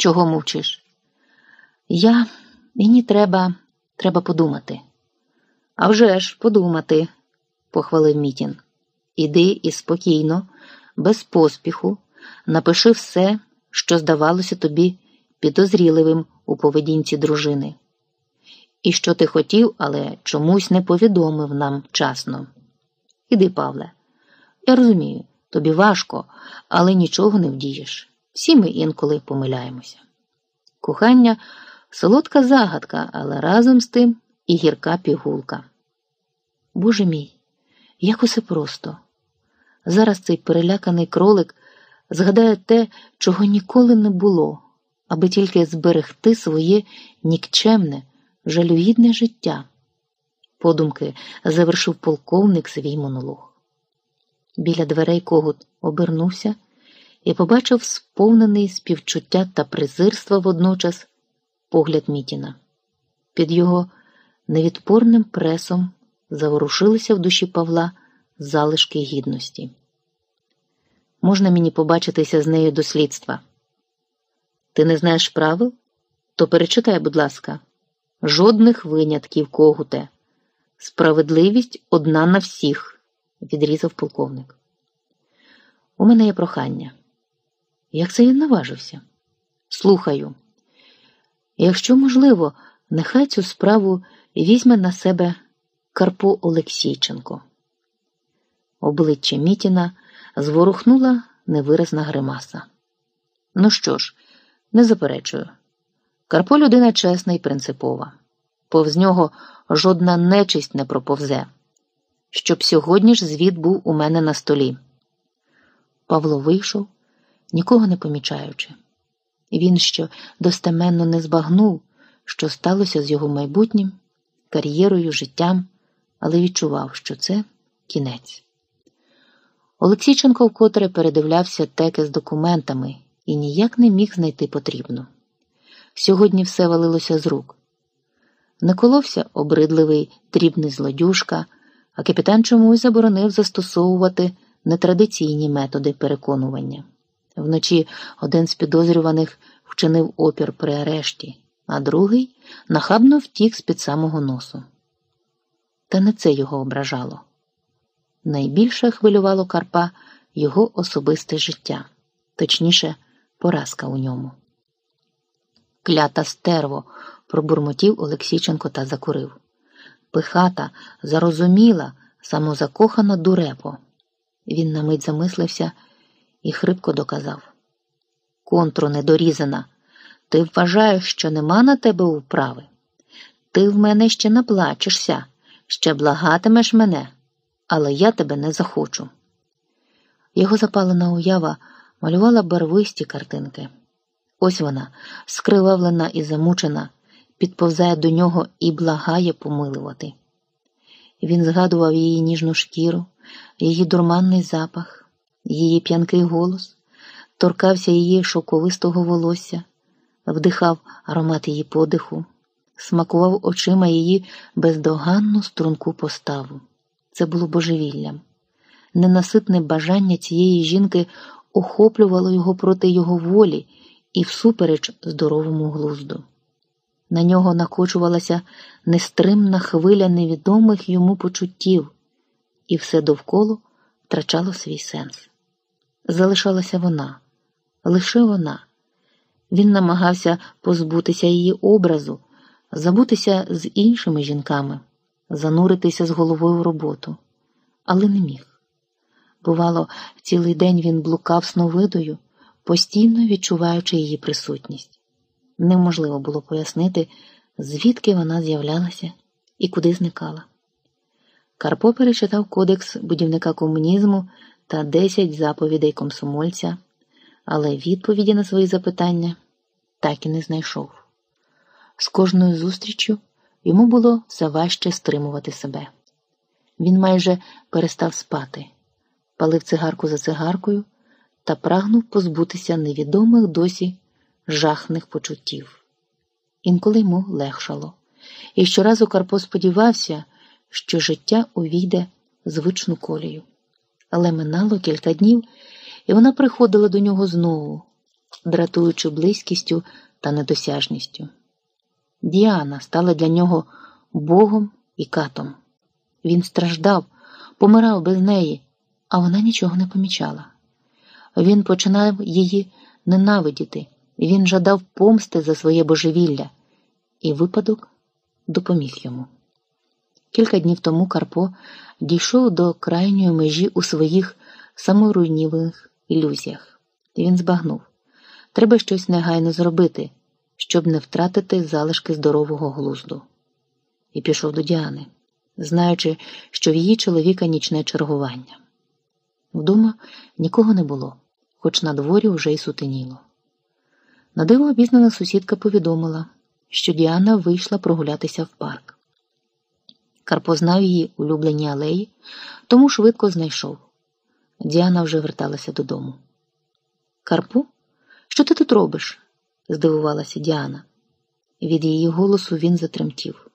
Чого мовчиш? Я мені треба, треба подумати. «А вже ж, подумати, похвалив Мітін. Іди і спокійно, без поспіху, напиши все, що здавалося тобі підозріливим у поведінці дружини. І що ти хотів, але чомусь не повідомив нам вчасно. Іди, Павле, я розумію, тобі важко, але нічого не вдієш. Всі ми інколи помиляємося. Кохання солодка загадка, але разом з тим і гірка пігулка. Боже мій, як усе просто. Зараз цей переляканий кролик згадає те, чого ніколи не було, аби тільки зберегти своє нікчемне, жалюгідне життя. Подумки завершив полковник свій монолог. Біля дверей когут обернувся і побачив сповнений співчуття та презирства водночас погляд Мітіна. Під його невідпорним пресом заворушилися в душі Павла залишки гідності. Можна мені побачитися з нею до слідства? Ти не знаєш правил? То перечитай, будь ласка, жодних винятків когуте. Справедливість одна на всіх, відрізав полковник. У мене є прохання. Як це він наважився? Слухаю. Якщо можливо, нехай цю справу візьме на себе Карпо Олексійченко. Обличчя Мітіна зворухнула невиразна гримаса. Ну що ж, не заперечую. Карпо людина чесна і принципова. Повз нього жодна нечисть не проповзе. Щоб сьогодні ж звіт був у мене на столі. Павло вийшов, нікого не помічаючи. Він ще достеменно не збагнув, що сталося з його майбутнім, кар'єрою, життям, але відчував, що це кінець. Олексійченко вкотре передивлявся теки з документами і ніяк не міг знайти потрібну. Сьогодні все валилося з рук. Не коловся обридливий дрібний злодюшка, а капітан чомусь заборонив застосовувати нетрадиційні методи переконування. Вночі один з підозрюваних вчинив опір при арешті, а другий нахабно втік з під самого носу. Та не це його ображало. Найбільше хвилювало Карпа його особисте життя, точніше, поразка у ньому. Клята стерво, пробурмотів Олексійченко та закурив. Пихата, зарозуміла, самозакохана дурепо. Він на мить замислився і хрипко доказав: Контру недорізана, ти вважаєш, що нема на тебе управи? Ти в мене ще наплачешся, ще благатимеш мене але я тебе не захочу. Його запалена уява малювала барвисті картинки. Ось вона, скривавлена і замучена, підповзає до нього і благає помилувати. Він згадував її ніжну шкіру, її дурманний запах, її п'янкий голос, торкався її шовковистого волосся, вдихав аромат її подиху, смакував очима її бездоганну струнку поставу. Це було божевіллям. Ненаситне бажання цієї жінки охоплювало його проти його волі і всупереч здоровому глузду. На нього накочувалася нестримна хвиля невідомих йому почуттів, і все довкола втрачало свій сенс. Залишалася вона, лише вона. Він намагався позбутися її образу, забутися з іншими жінками зануритися з головою в роботу, але не міг. Бувало, цілий день він блукав сновидою, постійно відчуваючи її присутність. Неможливо було пояснити, звідки вона з'являлася і куди зникала. Карпо перечитав кодекс будівника комунізму та десять заповідей комсомольця, але відповіді на свої запитання так і не знайшов. З кожною зустрічю Йому було все важче стримувати себе. Він майже перестав спати, палив цигарку за цигаркою та прагнув позбутися невідомих досі жахних почуттів. Інколи йому легшало, і щоразу Карпо сподівався, що життя увійде звичну колію. Але минало кілька днів, і вона приходила до нього знову, дратуючи близькістю та недосяжністю. Діана стала для нього Богом і катом. Він страждав, помирав без неї, а вона нічого не помічала. Він починав її ненавидіти, він жадав помсти за своє божевілля, і випадок допоміг йому. Кілька днів тому Карпо дійшов до крайньої межі у своїх саморуйнівих ілюзіях. Він збагнув треба щось негайно зробити, щоб не втратити залишки здорового глузду. І пішов до Діани, знаючи, що в її чоловіка нічне чергування. Вдома нікого не було, хоч на дворі вже й сутеніло. На диво обізнана сусідка повідомила, що Діана вийшла прогулятися в парк. Карпо знав її улюблені алеї, тому швидко знайшов. Діана вже верталася додому. Карпо, що ти тут робиш? здивувалася Діана. Від її голосу він затремтів.